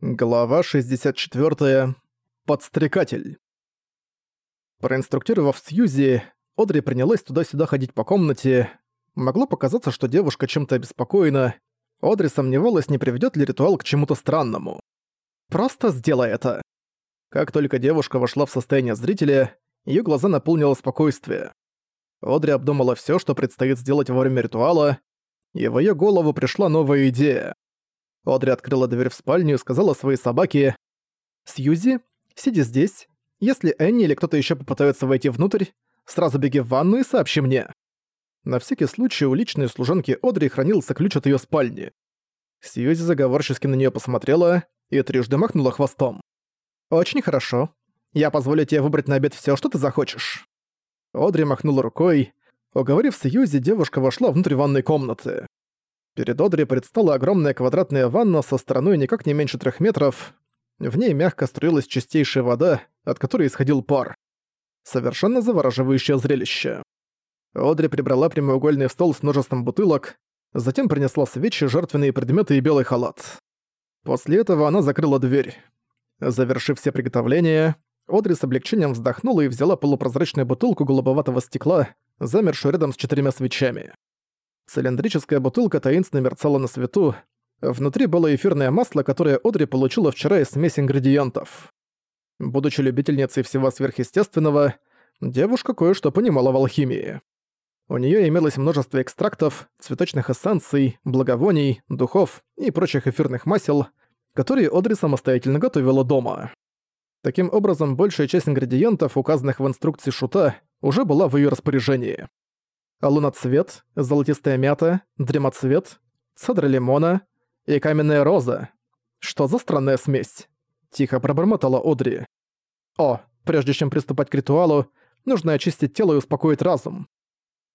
Глава 64. Подстрекатель. Проинструктировав Сьюзи, Одри принялась туда-сюда ходить по комнате. Могло показаться, что девушка чем-то обеспокоена. Одри сомневалась, не приведет ли ритуал к чему-то странному. «Просто сделай это!» Как только девушка вошла в состояние зрителя, ее глаза наполнило спокойствие. Одри обдумала все, что предстоит сделать во время ритуала, и в ее голову пришла новая идея. Одри открыла дверь в спальню и сказала своей собаке «Сьюзи, сиди здесь. Если Энни или кто-то еще попытается войти внутрь, сразу беги в ванну и сообщи мне». На всякий случай у личной служанки Одри хранился ключ от ее спальни. Сьюзи заговорчески на нее посмотрела и трижды махнула хвостом. «Очень хорошо. Я позволю тебе выбрать на обед все, что ты захочешь». Одри махнула рукой. Уговорив Сьюзи, девушка вошла внутрь ванной комнаты. Перед Одри предстала огромная квадратная ванна со стороной никак не меньше трех метров. В ней мягко струилась чистейшая вода, от которой исходил пар. Совершенно завораживающее зрелище. Одри прибрала прямоугольный стол с множеством бутылок, затем принесла свечи, жертвенные предметы и белый халат. После этого она закрыла дверь. Завершив все приготовления, Одри с облегчением вздохнула и взяла полупрозрачную бутылку голубоватого стекла, замершую рядом с четырьмя свечами. Цилиндрическая бутылка таинственно мерцала на свету. Внутри было эфирное масло, которое Одри получила вчера из смеси ингредиентов. Будучи любительницей всего сверхъестественного, девушка кое-что понимала в алхимии. У нее имелось множество экстрактов, цветочных эссенций, благовоний, духов и прочих эфирных масел, которые Одри самостоятельно готовила дома. Таким образом, большая часть ингредиентов, указанных в инструкции Шута, уже была в ее распоряжении луноцвет, золотистая мята, дремоцвет, цедра лимона и каменная роза. Что за странная смесь? Тихо пробормотала Одри. О, прежде чем приступать к ритуалу, нужно очистить тело и успокоить разум.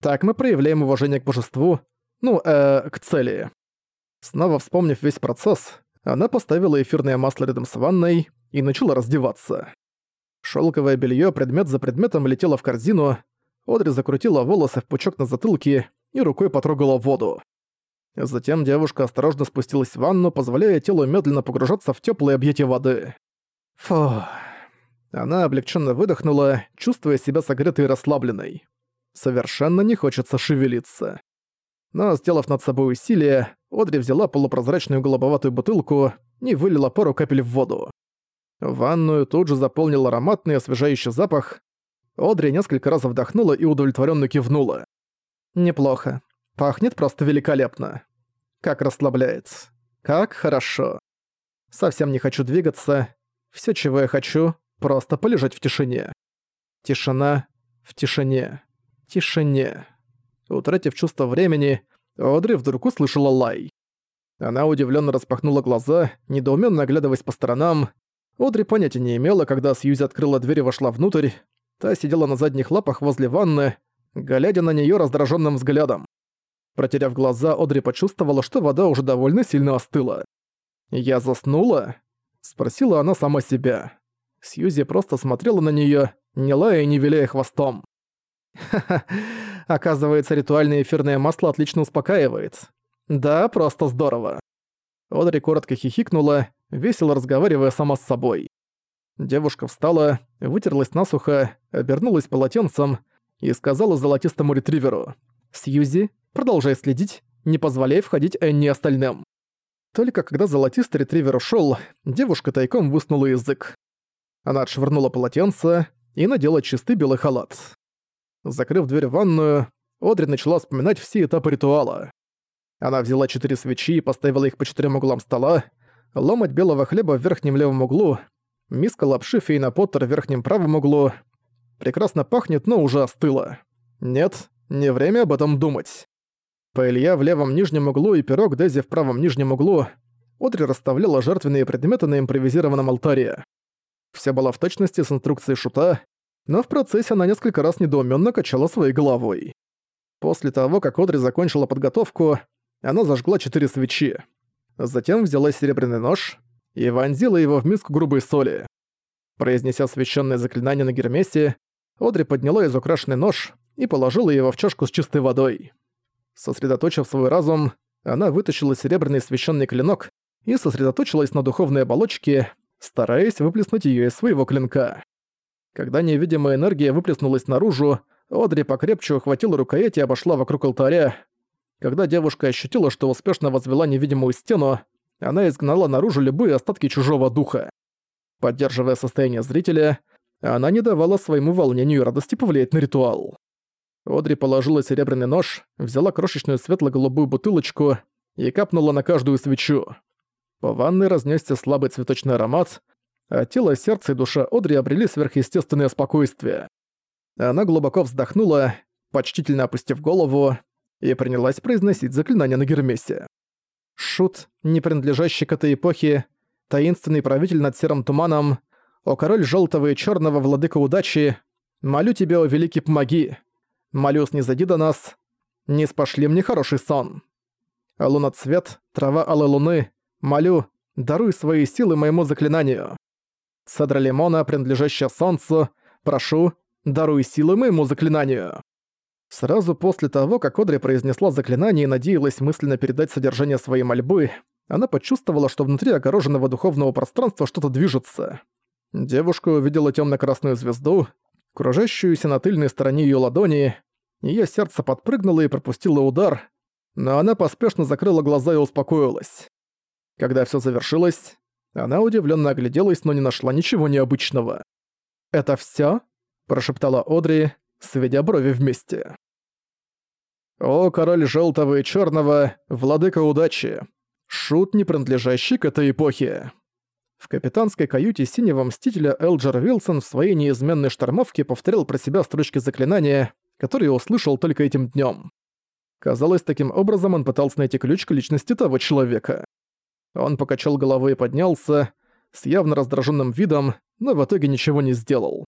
Так мы проявляем уважение к божеству, ну, э, к цели. Снова вспомнив весь процесс, она поставила эфирное масло рядом с ванной и начала раздеваться. Шелковое белье предмет за предметом летело в корзину, Одри закрутила волосы в пучок на затылке и рукой потрогала воду. Затем девушка осторожно спустилась в ванну, позволяя телу медленно погружаться в теплые объятия воды. Фу. Она облегченно выдохнула, чувствуя себя согретой и расслабленной. Совершенно не хочется шевелиться. Но, сделав над собой усилие, Одри взяла полупрозрачную голубоватую бутылку и вылила пару капель в воду. Ванную тут же заполнил ароматный освежающий запах, Одри несколько раз вдохнула и удовлетворенно кивнула. «Неплохо. Пахнет просто великолепно. Как расслабляет. Как хорошо. Совсем не хочу двигаться. Все, чего я хочу, просто полежать в тишине. Тишина в тишине. Тишине». Утратив чувство времени, Одри вдруг услышала лай. Она удивленно распахнула глаза, недоуменно оглядываясь по сторонам. Одри понятия не имела, когда Сьюзи открыла дверь и вошла внутрь, Та сидела на задних лапах возле ванны, глядя на неё раздражённым взглядом. Протеряв глаза, Одри почувствовала, что вода уже довольно сильно остыла. «Я заснула?» — спросила она сама себя. Сьюзи просто смотрела на неё, не лая и не виляя хвостом. «Ха-ха, оказывается, ритуальное эфирное масло отлично успокаивает. Да, просто здорово». Одри коротко хихикнула, весело разговаривая сама с собой. Девушка встала, вытерлась насухо, обернулась полотенцем и сказала золотистому ретриверу «Сьюзи, продолжай следить, не позволяй входить Энни остальным». Только когда золотистый ретривер ушёл, девушка тайком высунула язык. Она отшвырнула полотенце и надела чистый белый халат. Закрыв дверь в ванную, Одри начала вспоминать все этапы ритуала. Она взяла четыре свечи и поставила их по четырем углам стола, ломать белого хлеба в верхнем левом углу, Миска лапши Фейна Поттер в верхнем правом углу. Прекрасно пахнет, но уже остыла. Нет, не время об этом думать. Паэлья в левом нижнем углу и пирог Дези в правом нижнем углу. Одри расставляла жертвенные предметы на импровизированном алтаре. Вся была в точности с инструкцией шута, но в процессе она несколько раз недоуменно качала своей головой. После того, как Одри закончила подготовку, она зажгла четыре свечи. Затем взяла серебряный нож, и вонзила его в миску грубой соли. Произнеся священное заклинание на Гермесе, Одри подняла из украшенный нож и положила его в чашку с чистой водой. Сосредоточив свой разум, она вытащила серебряный священный клинок и сосредоточилась на духовной оболочке, стараясь выплеснуть её из своего клинка. Когда невидимая энергия выплеснулась наружу, Одри покрепче ухватила рукоять и обошла вокруг алтаря. Когда девушка ощутила, что успешно возвела невидимую стену, она изгнала наружу любые остатки чужого духа. Поддерживая состояние зрителя, она не давала своему волнению и радости повлиять на ритуал. Одри положила серебряный нож, взяла крошечную светло-голубую бутылочку и капнула на каждую свечу. По ванной разнесся слабый цветочный аромат, а тело, сердце и душа Одри обрели сверхъестественное спокойствие. Она глубоко вздохнула, почтительно опустив голову, и принялась произносить заклинание на Гермесе. Шут, не принадлежащий к этой эпохе, таинственный правитель над серым туманом, о король желтого и черного владыка удачи, молю тебя, о великий, помоги. Молю, снизойди до нас, не спошли мне хороший сон. Луна цвет, трава алой луны, молю, даруй свои силы моему заклинанию. Цедра лимона, принадлежащая солнцу, прошу, даруй силы моему заклинанию. Сразу после того, как Одри произнесла заклинание и надеялась мысленно передать содержание своей мольбы, она почувствовала, что внутри огороженного духовного пространства что-то движется. Девушка увидела темно-красную звезду, кружащуюся на тыльной стороне ее ладони, ее сердце подпрыгнуло и пропустило удар, но она поспешно закрыла глаза и успокоилась. Когда все завершилось, она удивленно огляделась, но не нашла ничего необычного. «Это все? прошептала Одри, сведя брови вместе. «О, король желтого и черного, владыка удачи! Шут, не принадлежащий к этой эпохе!» В капитанской каюте синего мстителя Элджер Вилсон в своей неизменной штормовке повторил про себя строчки заклинания, которые услышал только этим днем. Казалось, таким образом он пытался найти ключ к личности того человека. Он покачал головой и поднялся, с явно раздраженным видом, но в итоге ничего не сделал.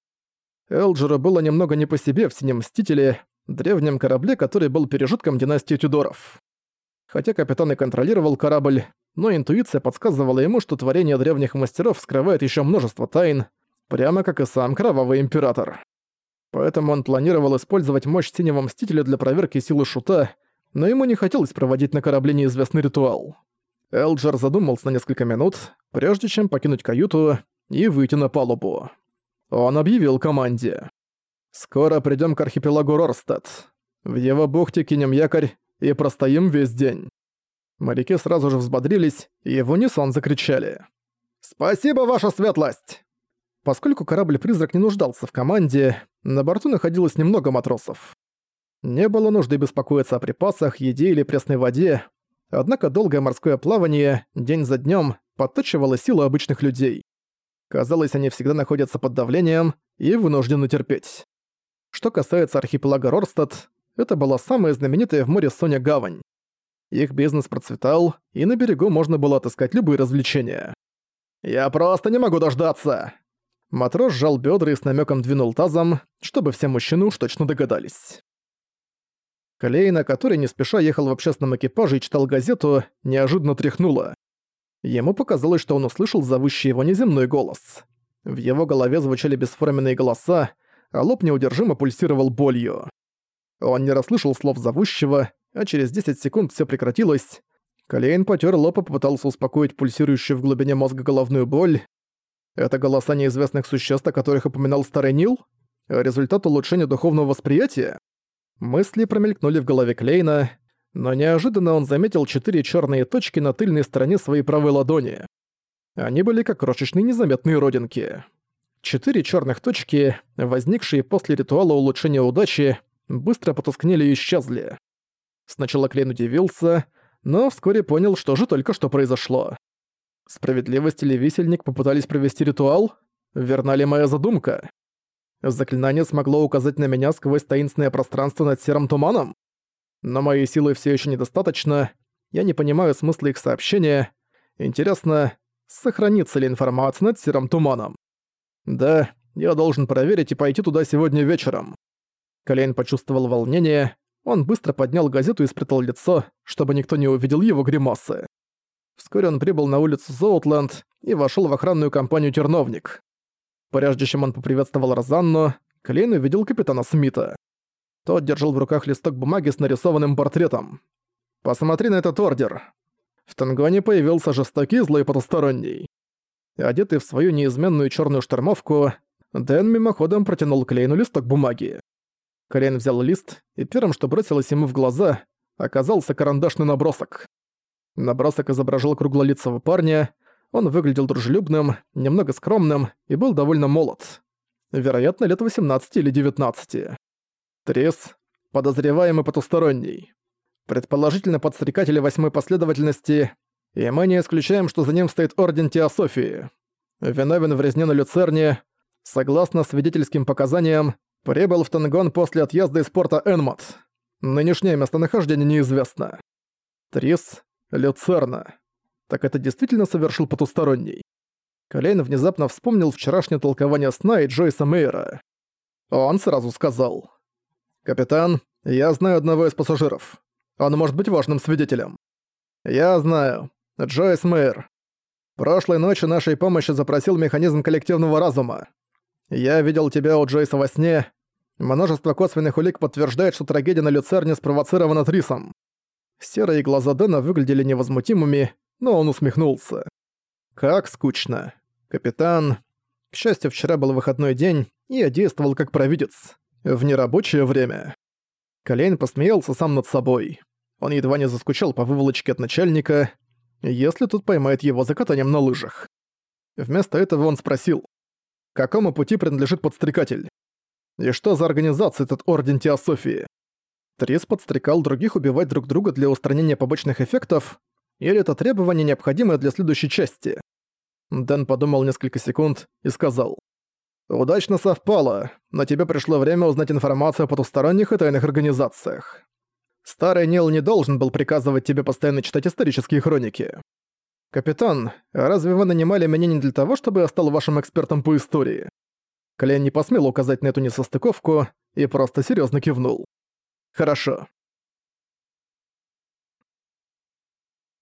Элджеру было немного не по себе в Синем Мстителе, древнем корабле, который был пережитком династии Тюдоров. Хотя капитан и контролировал корабль, но интуиция подсказывала ему, что творение древних мастеров скрывает еще множество тайн, прямо как и сам Кровавый Император. Поэтому он планировал использовать мощь Синего Мстителя для проверки силы Шута, но ему не хотелось проводить на корабле неизвестный ритуал. Элджер задумался на несколько минут, прежде чем покинуть каюту и выйти на палубу. Он объявил команде. «Скоро придем к архипелагу Рорстад. В его бухте кинем якорь и простоим весь день». Моряки сразу же взбодрились и в унисон закричали. «Спасибо, ваша светлость!» Поскольку корабль-призрак не нуждался в команде, на борту находилось немного матросов. Не было нужды беспокоиться о припасах, еде или пресной воде, однако долгое морское плавание, день за днем, подтачивало силы обычных людей. Казалось, они всегда находятся под давлением и вынуждены терпеть. Что касается архипелага Рорстад, это была самая знаменитая в море Соня гавань. Их бизнес процветал, и на берегу можно было отыскать любые развлечения. «Я просто не могу дождаться!» Матрос сжал бедра и с намеком двинул тазом, чтобы все мужчины уж точно догадались. Колейна, который не спеша ехал в общественном экипаже и читал газету, неожиданно тряхнула. Ему показалось, что он услышал зовущий его неземной голос. В его голове звучали бесформенные голоса, а лоб неудержимо пульсировал болью. Он не расслышал слов зовущего, а через 10 секунд все прекратилось. Колейн потер лоб и попытался успокоить пульсирующую в глубине мозга головную боль. Это голоса неизвестных существ, о которых упоминал Старый Нил? Результат улучшения духовного восприятия? Мысли промелькнули в голове Клейна, но неожиданно он заметил четыре черные точки на тыльной стороне своей правой ладони. Они были как крошечные незаметные родинки. Четыре черных точки, возникшие после ритуала улучшения удачи, быстро потускнели и исчезли. Сначала Клейн удивился, но вскоре понял, что же только что произошло. Справедливость или висельник попытались провести ритуал? Верна ли моя задумка? Заклинание смогло указать на меня сквозь таинственное пространство над серым туманом? Но моей силы все еще недостаточно. Я не понимаю смысла их сообщения. Интересно, сохранится ли информация над серым туманом? Да, я должен проверить и пойти туда сегодня вечером. Колейн почувствовал волнение. Он быстро поднял газету и спрятал лицо, чтобы никто не увидел его гримасы. Вскоре он прибыл на улицу Зоутленд и вошел в охранную компанию «Терновник». Прежде чем он поприветствовал Розанну, Клейн увидел капитана Смита. Тот держал в руках листок бумаги с нарисованным портретом. «Посмотри на этот ордер». В Тангоне появился жестокий злой потусторонний. Одетый в свою неизменную черную штормовку, Дэн мимоходом протянул Клейну листок бумаги. Клейн взял лист, и первым, что бросилось ему в глаза, оказался карандашный набросок. Набросок изображал круглолицего парня, он выглядел дружелюбным, немного скромным и был довольно молод. Вероятно, лет 18 или 19. Трис, подозреваемый потусторонний. Предположительно, подстрекатели восьмой последовательности, и мы не исключаем, что за ним стоит Орден Теософии. Виновен в резне на Люцерне, согласно свидетельским показаниям, прибыл в Тангон после отъезда из порта Энмот. Нынешнее местонахождение неизвестно. Трис, Люцерна. Так это действительно совершил потусторонний? Колейн внезапно вспомнил вчерашнее толкование сна и Джойса Мейера. Он сразу сказал. «Капитан, я знаю одного из пассажиров. Он может быть важным свидетелем». «Я знаю. Джойс Мейер. Прошлой ночью нашей помощи запросил механизм коллективного разума. Я видел тебя у Джойса во сне. Множество косвенных улик подтверждает, что трагедия на Люцерне спровоцирована Трисом». Серые глаза Дэна выглядели невозмутимыми, но он усмехнулся. «Как скучно. Капитан...» К счастью, вчера был выходной день, и я действовал как провидец. В нерабочее время. Колейн посмеялся сам над собой. Он едва не заскучал по выволочке от начальника, если тут поймает его за катанием на лыжах. Вместо этого он спросил, какому пути принадлежит подстрекатель? И что за организация этот Орден Теософии? Трис подстрекал других убивать друг друга для устранения побочных эффектов, или это требование необходимое для следующей части? Дэн подумал несколько секунд и сказал. «Удачно совпало, но тебе пришло время узнать информацию о потусторонних и тайных организациях. Старый Нил не должен был приказывать тебе постоянно читать исторические хроники. Капитан, разве вы нанимали меня не для того, чтобы я стал вашим экспертом по истории? Клен не посмел указать на эту несостыковку и просто серьезно кивнул. Хорошо.